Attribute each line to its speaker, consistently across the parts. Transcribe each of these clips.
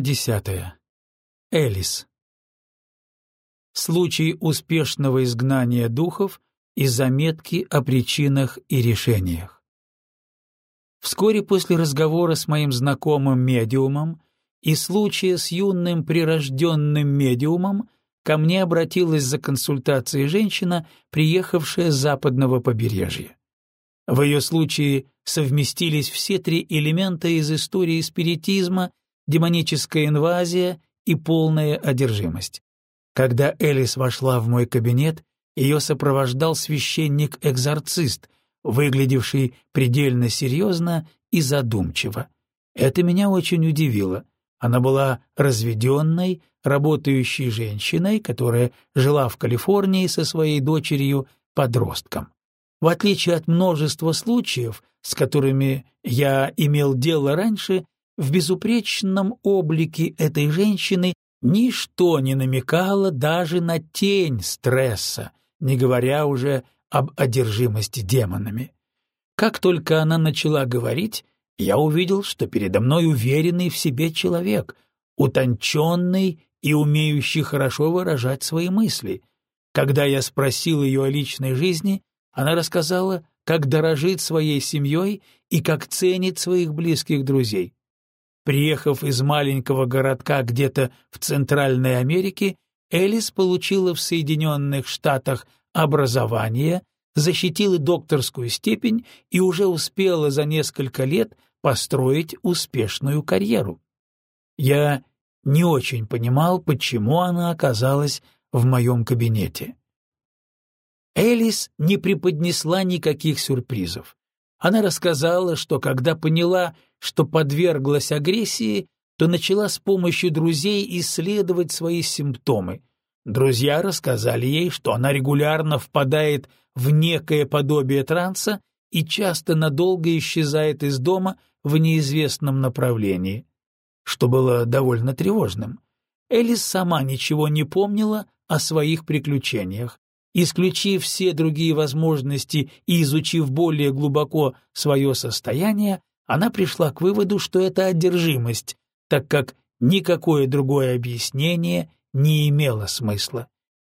Speaker 1: Десятая. Элис. Случай успешного изгнания духов и заметки о причинах и решениях. Вскоре после разговора с моим знакомым медиумом и случая с юным прирожденным медиумом ко мне обратилась за консультацией женщина, приехавшая с западного побережья. В ее случае совместились все три элемента из истории спиритизма, демоническая инвазия и полная одержимость. Когда Элис вошла в мой кабинет, ее сопровождал священник-экзорцист, выглядевший предельно серьезно и задумчиво. Это меня очень удивило. Она была разведенной, работающей женщиной, которая жила в Калифорнии со своей дочерью-подростком. В отличие от множества случаев, с которыми я имел дело раньше, в безупречном облике этой женщины ничто не намекало даже на тень стресса, не говоря уже об одержимости демонами. Как только она начала говорить, я увидел, что передо мной уверенный в себе человек, утонченный и умеющий хорошо выражать свои мысли. Когда я спросил ее о личной жизни, она рассказала, как дорожит своей семьей и как ценит своих близких друзей. Приехав из маленького городка где-то в Центральной Америке, Элис получила в Соединенных Штатах образование, защитила докторскую степень и уже успела за несколько лет построить успешную карьеру. Я не очень понимал, почему она оказалась в моем кабинете. Элис не преподнесла никаких сюрпризов. Она рассказала, что когда поняла, что подверглась агрессии, то начала с помощью друзей исследовать свои симптомы. Друзья рассказали ей, что она регулярно впадает в некое подобие транса и часто надолго исчезает из дома в неизвестном направлении, что было довольно тревожным. Элис сама ничего не помнила о своих приключениях. Исключив все другие возможности и изучив более глубоко свое состояние, она пришла к выводу, что это одержимость, так как никакое другое объяснение не имело смысла.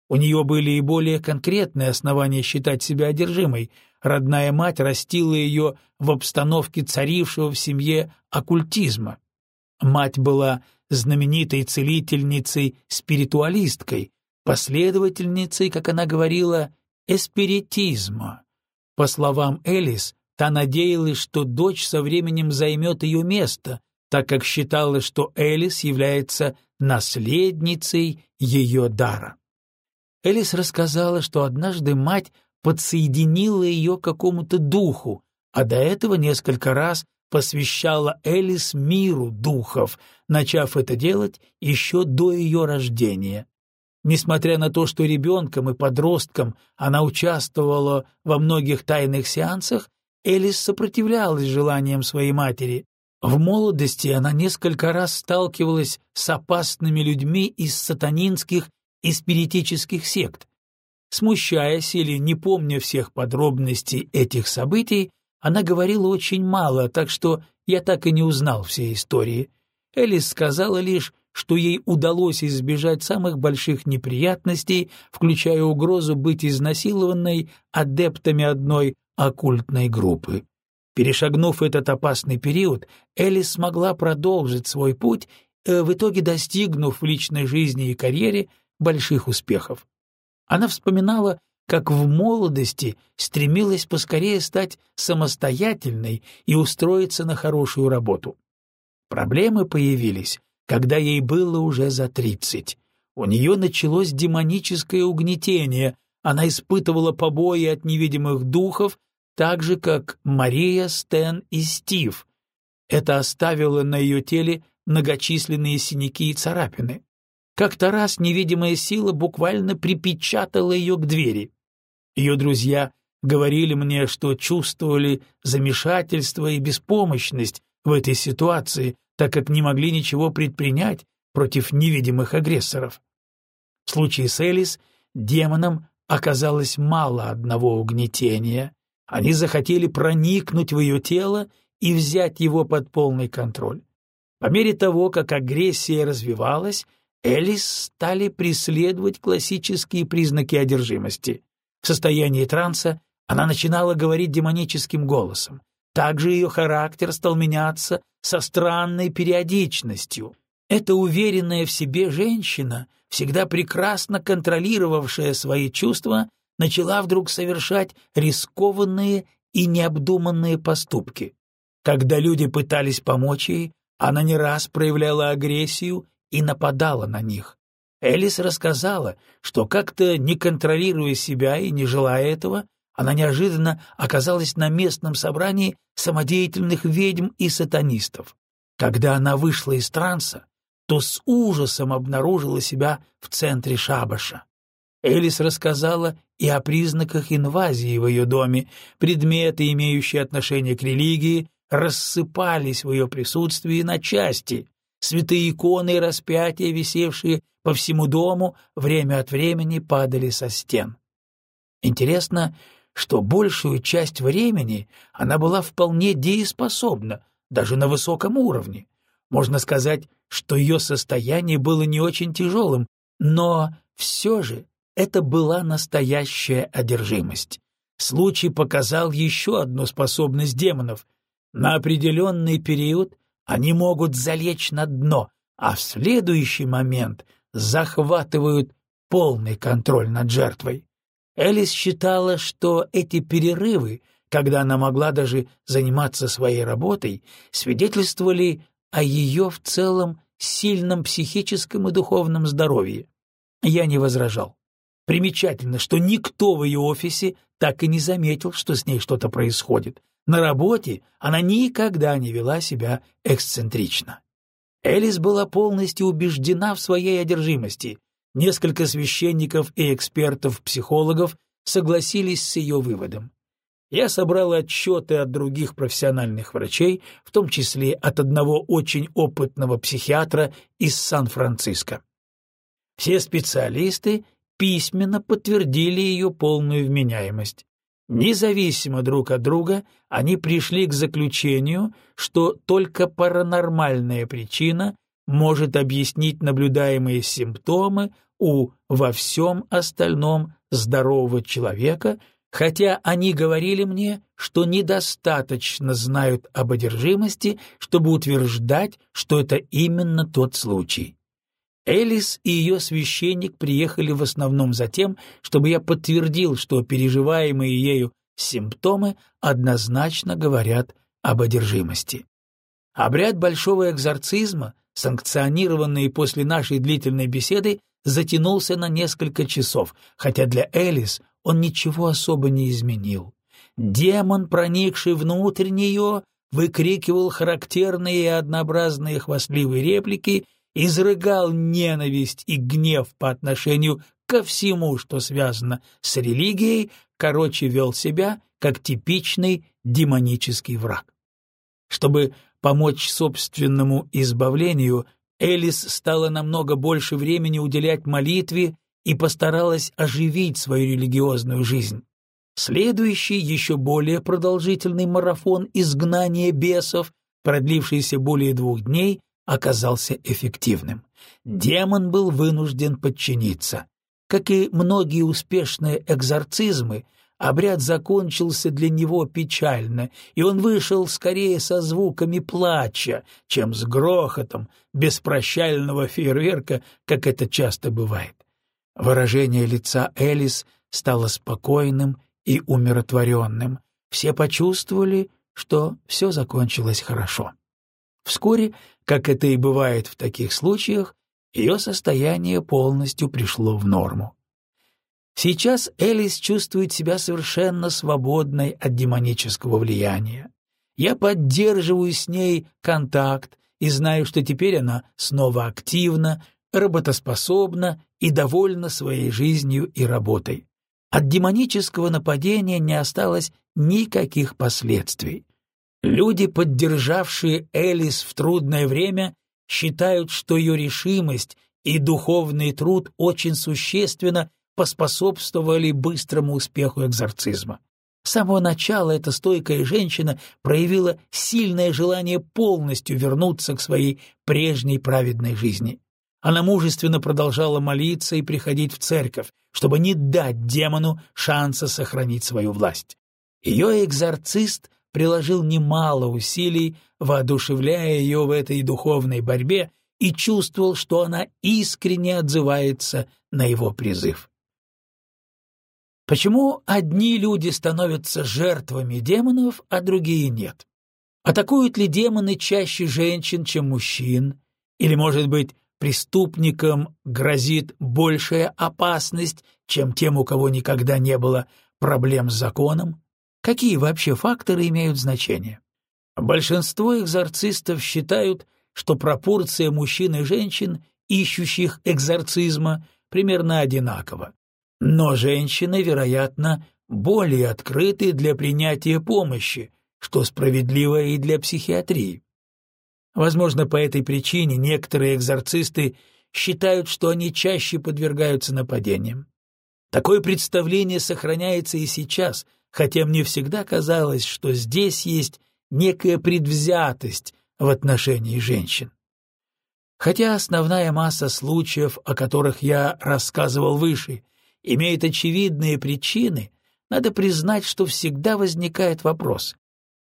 Speaker 1: У нее были и более конкретные основания считать себя одержимой. Родная мать растила ее в обстановке царившего в семье оккультизма. Мать была знаменитой целительницей-спиритуалисткой, последовательницей, как она говорила, эспиритизма. По словам Элис, та надеялась, что дочь со временем займет ее место, так как считала, что Элис является наследницей ее дара. Элис рассказала, что однажды мать подсоединила ее к какому-то духу, а до этого несколько раз посвящала Элис миру духов, начав это делать еще до ее рождения. Несмотря на то, что ребенком и подростком она участвовала во многих тайных сеансах, Элис сопротивлялась желаниям своей матери. В молодости она несколько раз сталкивалась с опасными людьми из сатанинских и спиритических сект. Смущаясь или не помня всех подробностей этих событий, она говорила очень мало, так что я так и не узнал всей истории. Элис сказала лишь, что ей удалось избежать самых больших неприятностей, включая угрозу быть изнасилованной адептами одной оккультной группы. Перешагнув этот опасный период, Элис смогла продолжить свой путь, э, в итоге достигнув в личной жизни и карьере больших успехов. Она вспоминала, как в молодости стремилась поскорее стать самостоятельной и устроиться на хорошую работу. Проблемы появились, когда ей было уже за тридцать. У нее началось демоническое угнетение, она испытывала побои от невидимых духов, так же, как Мария, Стэн и Стив. Это оставило на ее теле многочисленные синяки и царапины. Как-то раз невидимая сила буквально припечатала ее к двери. Ее друзья говорили мне, что чувствовали замешательство и беспомощность в этой ситуации, так как не могли ничего предпринять против невидимых агрессоров. В случае с Элис демонам оказалось мало одного угнетения. Они захотели проникнуть в ее тело и взять его под полный контроль. По мере того, как агрессия развивалась, Элис стали преследовать классические признаки одержимости. В состоянии транса она начинала говорить демоническим голосом. Также ее характер стал меняться со странной периодичностью. Эта уверенная в себе женщина, всегда прекрасно контролировавшая свои чувства, начала вдруг совершать рискованные и необдуманные поступки. Когда люди пытались помочь ей, она не раз проявляла агрессию и нападала на них. Элис рассказала, что как-то не контролируя себя и не желая этого, она неожиданно оказалась на местном собрании самодеятельных ведьм и сатанистов. Когда она вышла из транса, то с ужасом обнаружила себя в центре шабаша. Элис рассказала и о признаках инвазии в ее доме, предметы, имеющие отношение к религии, рассыпались в ее присутствии на части, святые иконы и распятия, висевшие по всему дому, время от времени падали со стен. Интересно, что большую часть времени она была вполне дееспособна, даже на высоком уровне. Можно сказать, что ее состояние было не очень тяжелым, но все же это была настоящая одержимость. Случай показал еще одну способность демонов. На определенный период они могут залечь на дно, а в следующий момент захватывают полный контроль над жертвой. Элис считала, что эти перерывы, когда она могла даже заниматься своей работой, свидетельствовали о ее в целом сильном психическом и духовном здоровье. Я не возражал. Примечательно, что никто в ее офисе так и не заметил, что с ней что-то происходит. На работе она никогда не вела себя эксцентрично. Элис была полностью убеждена в своей одержимости, Несколько священников и экспертов-психологов согласились с ее выводом. Я собрал отчеты от других профессиональных врачей, в том числе от одного очень опытного психиатра из Сан-Франциско. Все специалисты письменно подтвердили ее полную вменяемость. Независимо друг от друга, они пришли к заключению, что только паранормальная причина может объяснить наблюдаемые симптомы у во всем остальном здорового человека, хотя они говорили мне, что недостаточно знают об одержимости, чтобы утверждать, что это именно тот случай. Элис и ее священник приехали в основном за тем, чтобы я подтвердил, что переживаемые ею симптомы однозначно говорят об одержимости. Обряд большого экзорцизма санкционированный после нашей длительной беседы, затянулся на несколько часов, хотя для Элис он ничего особо не изменил. Демон, проникший внутрь нее, выкрикивал характерные и однообразные хвастливые реплики, изрыгал ненависть и гнев по отношению ко всему, что связано с религией, короче, вел себя как типичный демонический враг. Чтобы помочь собственному избавлению, Элис стала намного больше времени уделять молитве и постаралась оживить свою религиозную жизнь. Следующий, еще более продолжительный марафон изгнания бесов, продлившийся более двух дней, оказался эффективным. Демон был вынужден подчиниться. Как и многие успешные экзорцизмы, Обряд закончился для него печально, и он вышел скорее со звуками плача, чем с грохотом беспрощального фейерверка, как это часто бывает. Выражение лица Элис стало спокойным и умиротворенным. Все почувствовали, что все закончилось хорошо. Вскоре, как это и бывает в таких случаях, ее состояние полностью пришло в норму. Сейчас Элис чувствует себя совершенно свободной от демонического влияния. Я поддерживаю с ней контакт и знаю, что теперь она снова активна, работоспособна и довольна своей жизнью и работой. От демонического нападения не осталось никаких последствий. Люди, поддержавшие Элис в трудное время, считают, что ее решимость и духовный труд очень существенно поспособствовали быстрому успеху экзорцизма. С самого начала эта стойкая женщина проявила сильное желание полностью вернуться к своей прежней праведной жизни. Она мужественно продолжала молиться и приходить в церковь, чтобы не дать демону шанса сохранить свою власть. Ее экзорцист приложил немало усилий, воодушевляя ее в этой духовной борьбе, и чувствовал, что она искренне отзывается на его призыв. Почему одни люди становятся жертвами демонов, а другие нет? Атакуют ли демоны чаще женщин, чем мужчин? Или, может быть, преступникам грозит большая опасность, чем тем, у кого никогда не было проблем с законом? Какие вообще факторы имеют значение? Большинство экзорцистов считают, что пропорция мужчин и женщин, ищущих экзорцизма, примерно одинакова. Но женщины, вероятно, более открыты для принятия помощи, что справедливо и для психиатрии. Возможно, по этой причине некоторые экзорцисты считают, что они чаще подвергаются нападениям. Такое представление сохраняется и сейчас, хотя мне всегда казалось, что здесь есть некая предвзятость в отношении женщин. Хотя основная масса случаев, о которых я рассказывал выше, имеет очевидные причины, надо признать, что всегда возникает вопрос,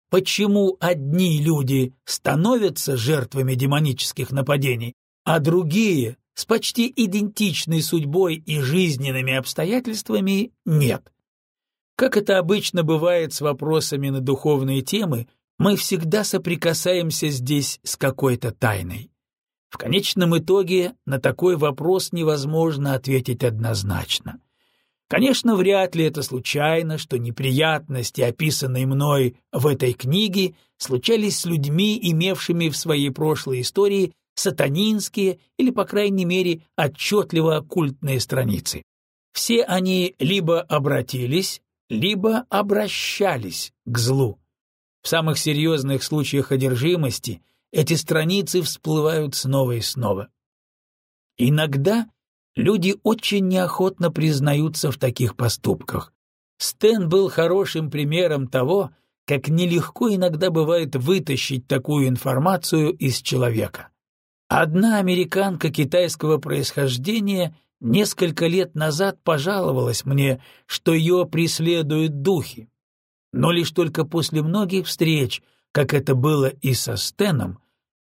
Speaker 1: почему одни люди становятся жертвами демонических нападений, а другие с почти идентичной судьбой и жизненными обстоятельствами нет. Как это обычно бывает с вопросами на духовные темы, мы всегда соприкасаемся здесь с какой-то тайной. В конечном итоге на такой вопрос невозможно ответить однозначно. Конечно, вряд ли это случайно, что неприятности, описанные мной в этой книге, случались с людьми, имевшими в своей прошлой истории сатанинские или, по крайней мере, отчетливо оккультные страницы. Все они либо обратились, либо обращались к злу. В самых серьезных случаях одержимости эти страницы всплывают снова и снова. Иногда Люди очень неохотно признаются в таких поступках. Стэн был хорошим примером того, как нелегко иногда бывает вытащить такую информацию из человека. Одна американка китайского происхождения несколько лет назад пожаловалась мне, что ее преследуют духи. Но лишь только после многих встреч, как это было и со Стэном,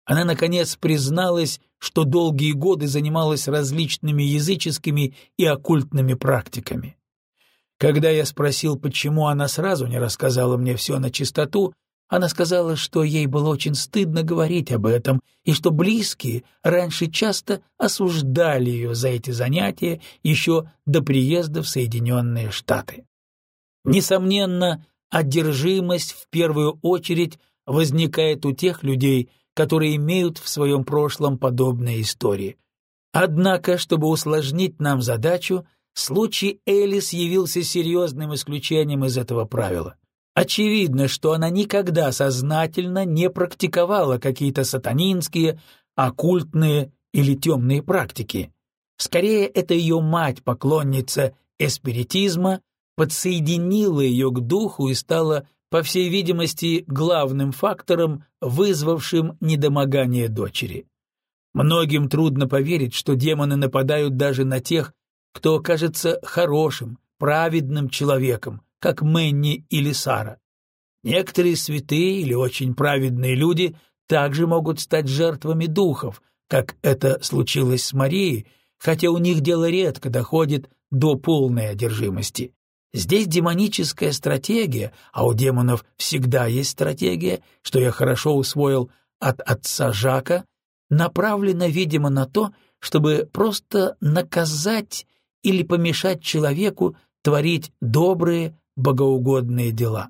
Speaker 1: она, наконец, призналась, что долгие годы занималась различными языческими и оккультными практиками. Когда я спросил, почему она сразу не рассказала мне все на чистоту, она сказала, что ей было очень стыдно говорить об этом, и что близкие раньше часто осуждали ее за эти занятия еще до приезда в Соединенные Штаты. Несомненно, одержимость в первую очередь возникает у тех людей, которые имеют в своем прошлом подобные истории. Однако, чтобы усложнить нам задачу, случай Элис явился серьезным исключением из этого правила. Очевидно, что она никогда сознательно не практиковала какие-то сатанинские, оккультные или темные практики. Скорее, это ее мать, поклонница эспиритизма, подсоединила ее к духу и стала по всей видимости, главным фактором, вызвавшим недомогание дочери. Многим трудно поверить, что демоны нападают даже на тех, кто кажется хорошим, праведным человеком, как Мэнни или Сара. Некоторые святые или очень праведные люди также могут стать жертвами духов, как это случилось с Марией, хотя у них дело редко доходит до полной одержимости. Здесь демоническая стратегия, а у демонов всегда есть стратегия, что я хорошо усвоил от отца Жака, направлена, видимо, на то, чтобы просто наказать или помешать человеку творить добрые, богоугодные дела.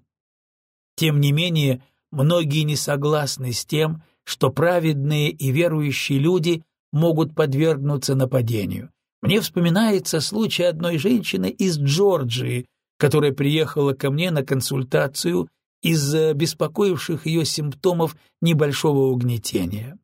Speaker 1: Тем не менее, многие не согласны с тем, что праведные и верующие люди могут подвергнуться нападению. Мне вспоминается случай одной женщины из Джорджии, которая приехала ко мне на консультацию из-за беспокоивших ее симптомов небольшого угнетения.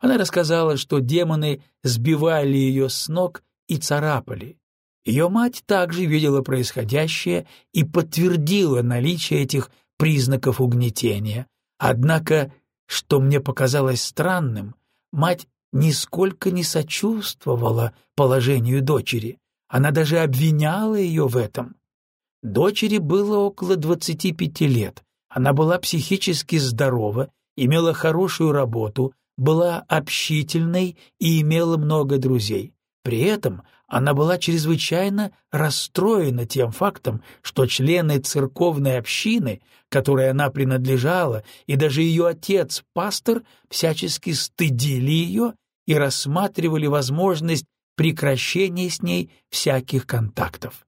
Speaker 1: Она рассказала, что демоны сбивали ее с ног и царапали. Ее мать также видела происходящее и подтвердила наличие этих признаков угнетения. Однако, что мне показалось странным, мать нисколько не сочувствовала положению дочери, она даже обвиняла ее в этом. Дочери было около 25 лет, она была психически здорова, имела хорошую работу, была общительной и имела много друзей. При этом она была чрезвычайно расстроена тем фактом, что члены церковной общины, которой она принадлежала, и даже ее отец, пастор, всячески стыдили ее и рассматривали возможность прекращения с ней всяких контактов.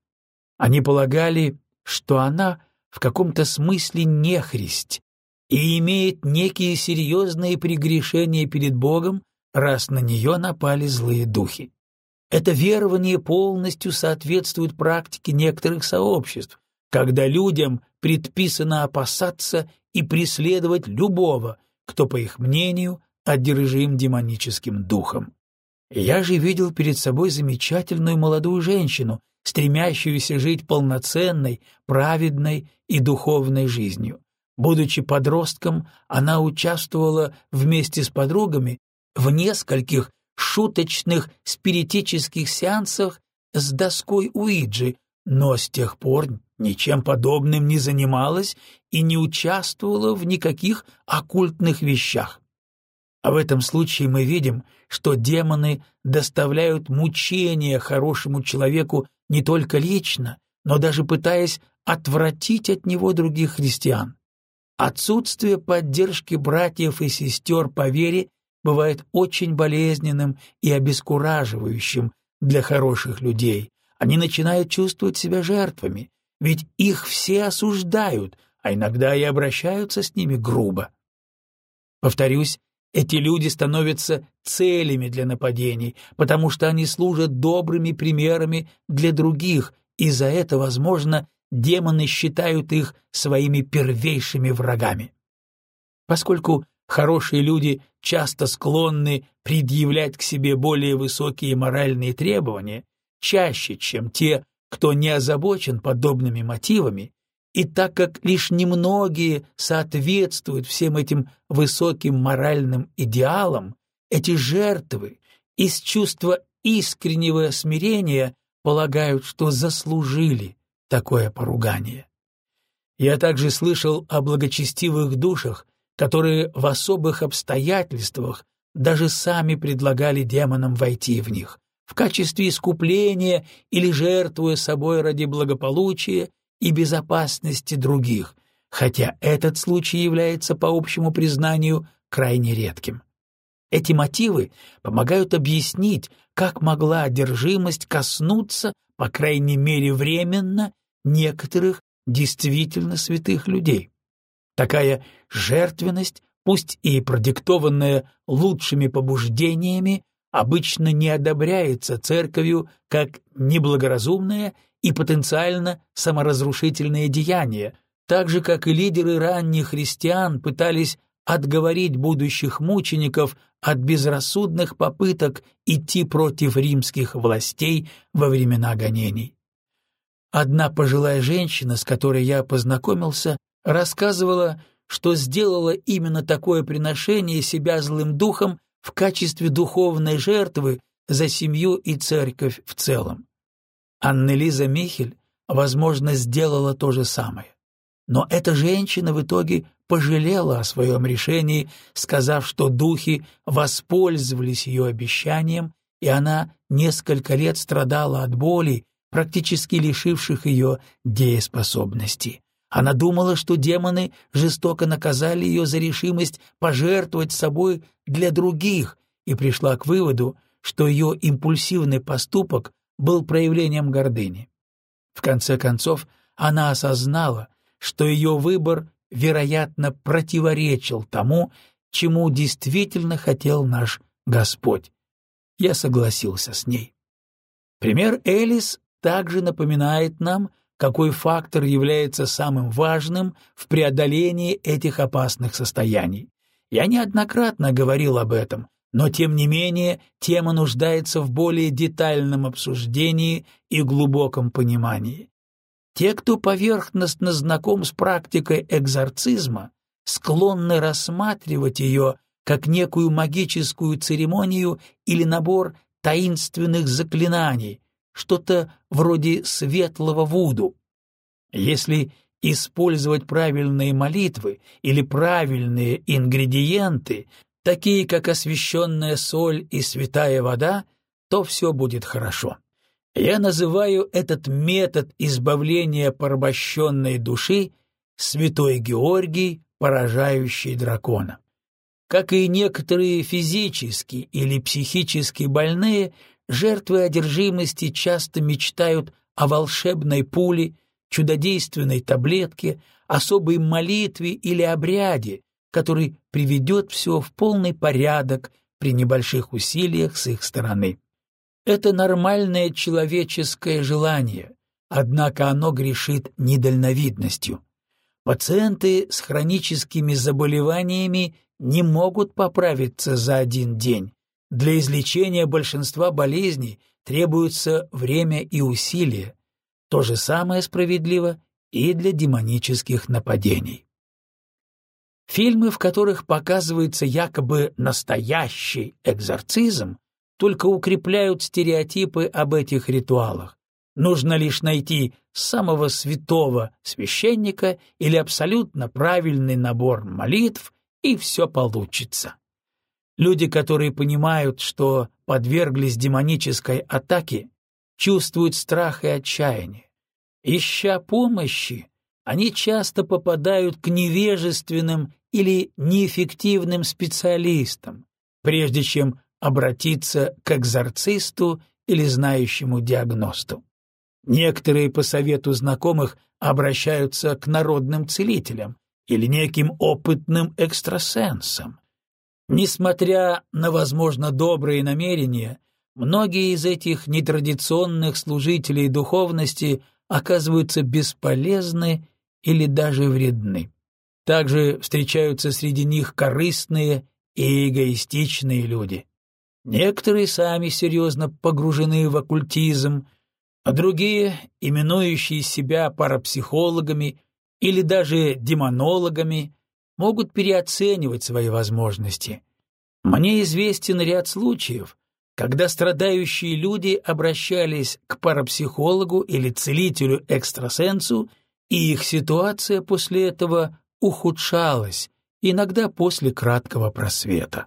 Speaker 1: Они полагали, что она в каком-то смысле нехристь и имеет некие серьезные прегрешения перед Богом, раз на нее напали злые духи. Это верование полностью соответствует практике некоторых сообществ, когда людям предписано опасаться и преследовать любого, кто, по их мнению, одержим демоническим духом. Я же видел перед собой замечательную молодую женщину, стремящуюся жить полноценной, праведной и духовной жизнью. Будучи подростком, она участвовала вместе с подругами в нескольких шуточных спиритических сеансах с доской Уиджи, но с тех пор ничем подобным не занималась и не участвовала в никаких оккультных вещах. А в этом случае мы видим, что демоны доставляют мучения хорошему человеку не только лично, но даже пытаясь отвратить от него других христиан. Отсутствие поддержки братьев и сестер по вере бывает очень болезненным и обескураживающим для хороших людей. Они начинают чувствовать себя жертвами, ведь их все осуждают, а иногда и обращаются с ними грубо. Повторюсь, эти люди становятся целями для нападений, потому что они служат добрыми примерами для других, и за это, возможно, демоны считают их своими первейшими врагами. Поскольку хорошие люди часто склонны предъявлять к себе более высокие моральные требования, чаще, чем те, кто не озабочен подобными мотивами, и так как лишь немногие соответствуют всем этим высоким моральным идеалам, эти жертвы из чувства искреннего смирения полагают, что заслужили такое поругание. Я также слышал о благочестивых душах, которые в особых обстоятельствах даже сами предлагали демонам войти в них, в качестве искупления или жертвуя собой ради благополучия и безопасности других, хотя этот случай является, по общему признанию, крайне редким. Эти мотивы помогают объяснить, как могла одержимость коснуться, по крайней мере временно, некоторых действительно святых людей. Такая жертвенность, пусть и продиктованная лучшими побуждениями, обычно не одобряется церковью как неблагоразумное и потенциально саморазрушительное деяние, так же, как и лидеры ранних христиан пытались отговорить будущих мучеников от безрассудных попыток идти против римских властей во времена гонений. Одна пожилая женщина, с которой я познакомился, рассказывала, что сделала именно такое приношение себя злым духом в качестве духовной жертвы за семью и церковь в целом. Аннелиза Михель, возможно, сделала то же самое. Но эта женщина в итоге пожалела о своем решении, сказав, что духи воспользовались ее обещанием, и она несколько лет страдала от боли, практически лишивших ее дееспособности. Она думала, что демоны жестоко наказали ее за решимость пожертвовать собой для других, и пришла к выводу, что ее импульсивный поступок был проявлением гордыни. В конце концов, она осознала, что ее выбор, вероятно, противоречил тому, чему действительно хотел наш Господь. Я согласился с ней. Пример Элис также напоминает нам, какой фактор является самым важным в преодолении этих опасных состояний. Я неоднократно говорил об этом, но тем не менее тема нуждается в более детальном обсуждении и глубоком понимании. Те, кто поверхностно знаком с практикой экзорцизма, склонны рассматривать ее как некую магическую церемонию или набор таинственных заклинаний, что-то вроде светлого вуду. Если использовать правильные молитвы или правильные ингредиенты, такие как освященная соль и святая вода, то все будет хорошо. Я называю этот метод избавления порабощенной души «Святой Георгий, поражающий дракона». Как и некоторые физически или психически больные, жертвы одержимости часто мечтают о волшебной пуле, чудодейственной таблетке, особой молитве или обряде, который приведет все в полный порядок при небольших усилиях с их стороны. Это нормальное человеческое желание, однако оно грешит недальновидностью. Пациенты с хроническими заболеваниями не могут поправиться за один день. Для излечения большинства болезней требуется время и усилия. То же самое справедливо и для демонических нападений. Фильмы, в которых показывается якобы настоящий экзорцизм, только укрепляют стереотипы об этих ритуалах. Нужно лишь найти самого святого священника или абсолютно правильный набор молитв, и все получится. Люди, которые понимают, что подверглись демонической атаке, чувствуют страх и отчаяние. Ища помощи, они часто попадают к невежественным или неэффективным специалистам, прежде чем обратиться к экзорцисту или знающему диагносту. Некоторые по совету знакомых обращаются к народным целителям или неким опытным экстрасенсам. Несмотря на, возможно, добрые намерения, многие из этих нетрадиционных служителей духовности оказываются бесполезны или даже вредны. Также встречаются среди них корыстные и эгоистичные люди. Некоторые сами серьезно погружены в оккультизм, а другие, именующие себя парапсихологами или даже демонологами, могут переоценивать свои возможности. Мне известен ряд случаев, когда страдающие люди обращались к парапсихологу или целителю-экстрасенсу, и их ситуация после этого ухудшалась, иногда после краткого просвета.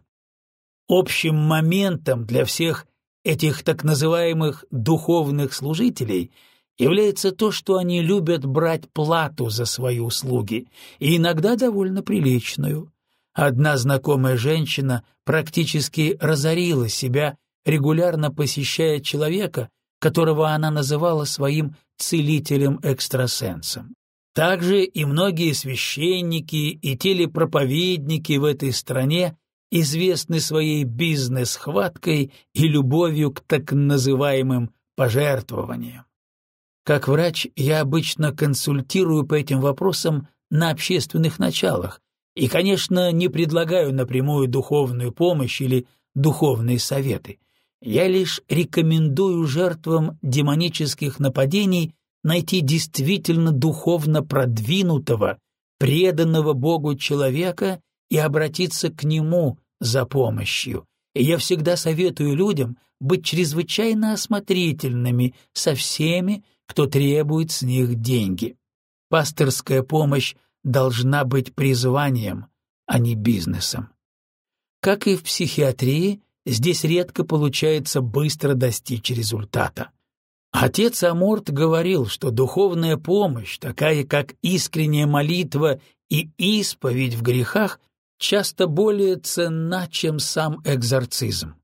Speaker 1: Общим моментом для всех этих так называемых духовных служителей является то, что они любят брать плату за свои услуги, и иногда довольно приличную. Одна знакомая женщина практически разорила себя, регулярно посещая человека, которого она называла своим целителем-экстрасенсом. Также и многие священники и телепроповедники в этой стране известны своей бизнес-хваткой и любовью к так называемым пожертвованиям. Как врач я обычно консультирую по этим вопросам на общественных началах и, конечно, не предлагаю напрямую духовную помощь или духовные советы. Я лишь рекомендую жертвам демонических нападений найти действительно духовно продвинутого, преданного Богу человека и обратиться к нему за помощью. И я всегда советую людям быть чрезвычайно осмотрительными со всеми, кто требует с них деньги. Пасторская помощь должна быть призванием, а не бизнесом. Как и в психиатрии, здесь редко получается быстро достичь результата. Отец Аморт говорил, что духовная помощь, такая как искренняя молитва и исповедь в грехах, часто более ценна, чем сам экзорцизм.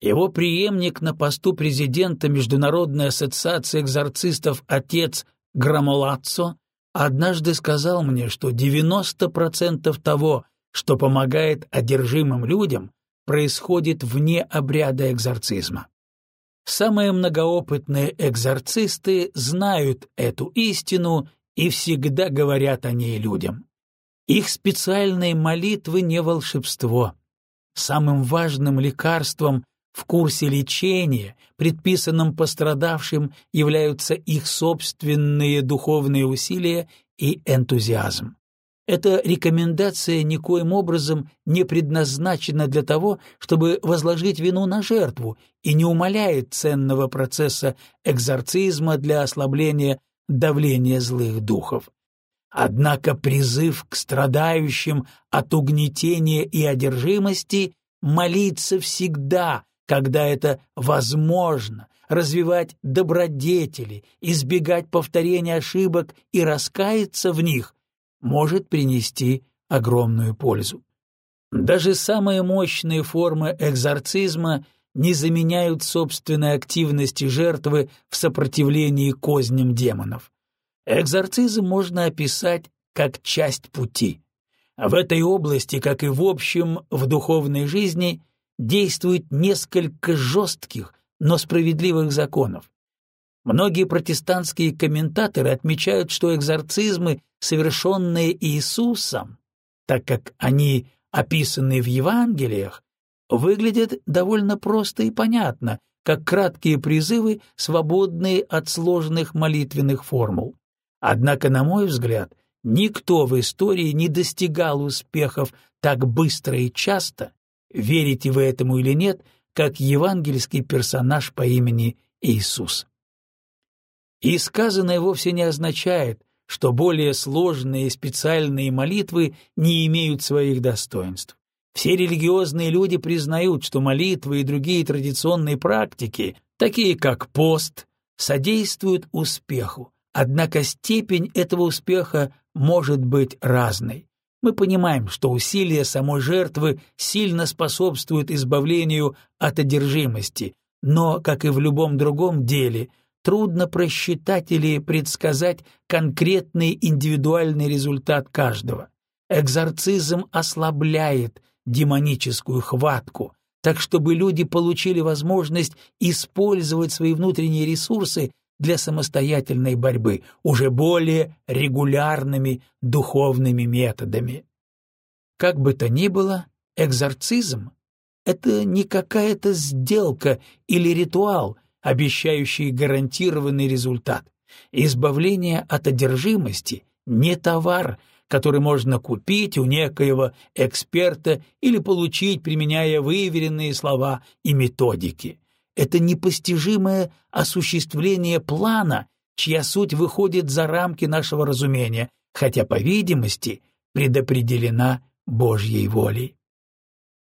Speaker 1: Его преемник на посту президента Международной ассоциации экзорцистов отец Грамолаццо однажды сказал мне, что 90% того, что помогает одержимым людям, происходит вне обряда экзорцизма. Самые многоопытные экзорцисты знают эту истину и всегда говорят о ней людям. Их специальные молитвы не волшебство. самым важным лекарством в курсе лечения, предписанном пострадавшим, являются их собственные духовные усилия и энтузиазм. Эта рекомендация никоим образом не предназначена для того, чтобы возложить вину на жертву и не умаляет ценного процесса экзорцизма для ослабления давления злых духов. Однако призыв к страдающим от угнетения и одержимости молиться всегда когда это возможно, развивать добродетели, избегать повторения ошибок и раскаяться в них, может принести огромную пользу. Даже самые мощные формы экзорцизма не заменяют собственной активности жертвы в сопротивлении козням демонов. Экзорцизм можно описать как часть пути. В этой области, как и в общем в духовной жизни, действует несколько жестких, но справедливых законов. Многие протестантские комментаторы отмечают, что экзорцизмы, совершенные Иисусом, так как они описаны в Евангелиях, выглядят довольно просто и понятно, как краткие призывы, свободные от сложных молитвенных формул. Однако, на мой взгляд, никто в истории не достигал успехов так быстро и часто, верите вы этому или нет, как евангельский персонаж по имени Иисус. И сказанное вовсе не означает, что более сложные специальные молитвы не имеют своих достоинств. Все религиозные люди признают, что молитвы и другие традиционные практики, такие как пост, содействуют успеху, однако степень этого успеха может быть разной. Мы понимаем, что усилия самой жертвы сильно способствуют избавлению от одержимости, но, как и в любом другом деле, трудно просчитать или предсказать конкретный индивидуальный результат каждого. Экзорцизм ослабляет демоническую хватку, так чтобы люди получили возможность использовать свои внутренние ресурсы для самостоятельной борьбы уже более регулярными духовными методами. Как бы то ни было, экзорцизм — это не какая-то сделка или ритуал, обещающий гарантированный результат. Избавление от одержимости — не товар, который можно купить у некоего эксперта или получить, применяя выверенные слова и методики это непостижимое осуществление плана, чья суть выходит за рамки нашего разумения, хотя, по видимости, предопределена Божьей волей.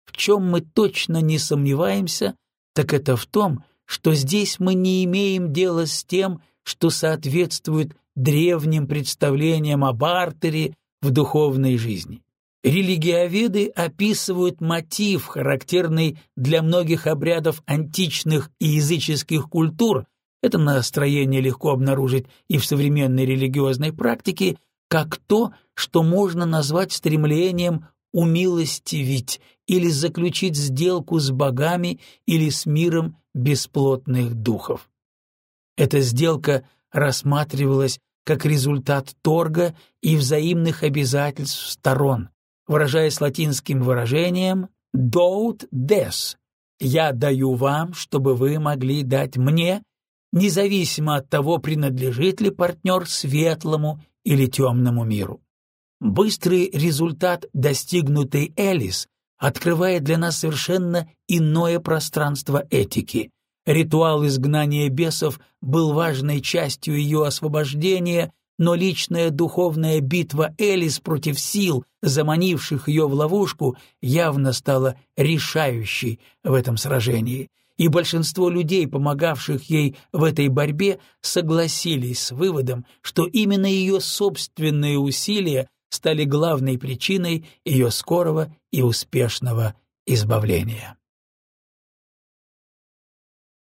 Speaker 1: В чем мы точно не сомневаемся, так это в том, что здесь мы не имеем дела с тем, что соответствует древним представлениям о бартере в духовной жизни. Религиоведы описывают мотив, характерный для многих обрядов античных и языческих культур, это настроение легко обнаружить и в современной религиозной практике, как то, что можно назвать стремлением умилостивить или заключить сделку с богами или с миром бесплотных духов. Эта сделка рассматривалась как результат торга и взаимных обязательств сторон, выражаясь латинским выражением «dout des» — «я даю вам, чтобы вы могли дать мне», независимо от того, принадлежит ли партнер светлому или темному миру. Быстрый результат, достигнутый Элис, открывает для нас совершенно иное пространство этики. Ритуал изгнания бесов был важной частью ее освобождения но личная духовная битва Элис против сил, заманивших ее в ловушку, явно стала решающей в этом сражении, и большинство людей, помогавших ей в этой борьбе, согласились с выводом, что именно ее собственные усилия стали главной причиной ее скорого и успешного избавления.